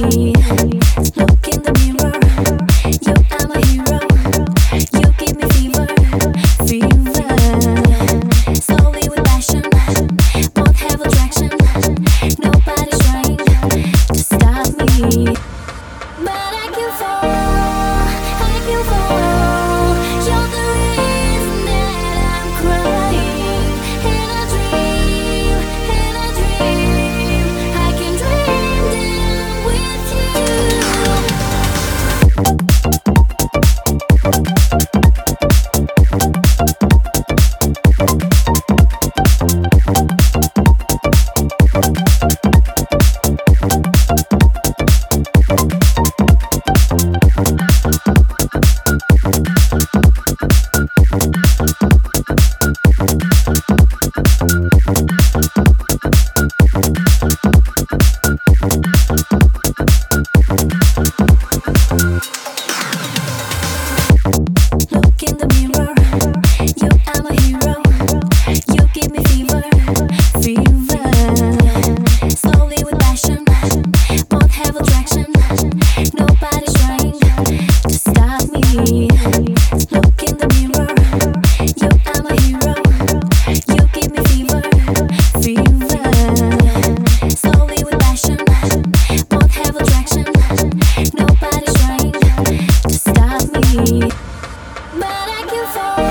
Slowly fall